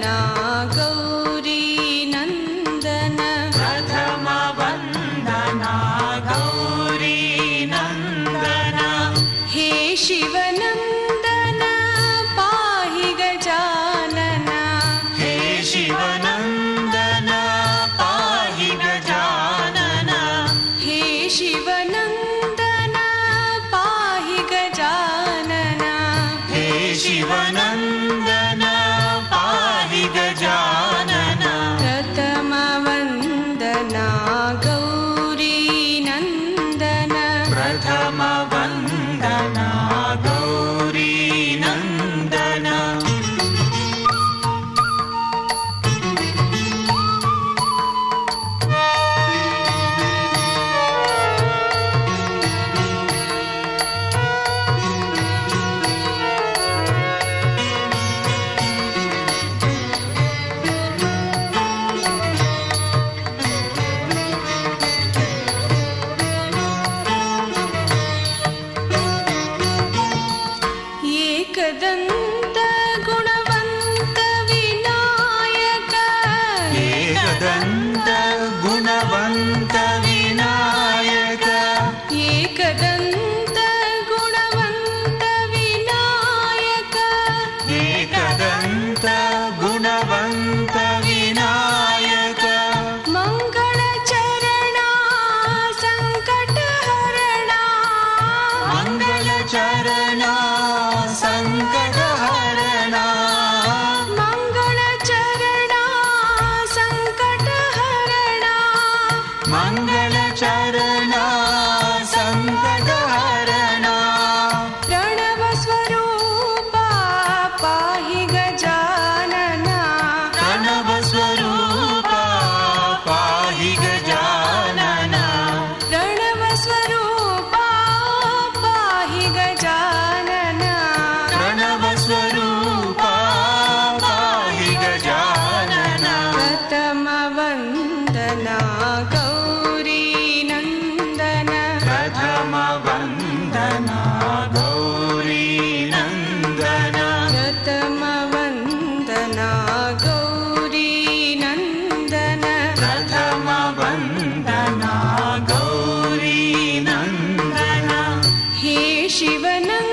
know. சரண் हे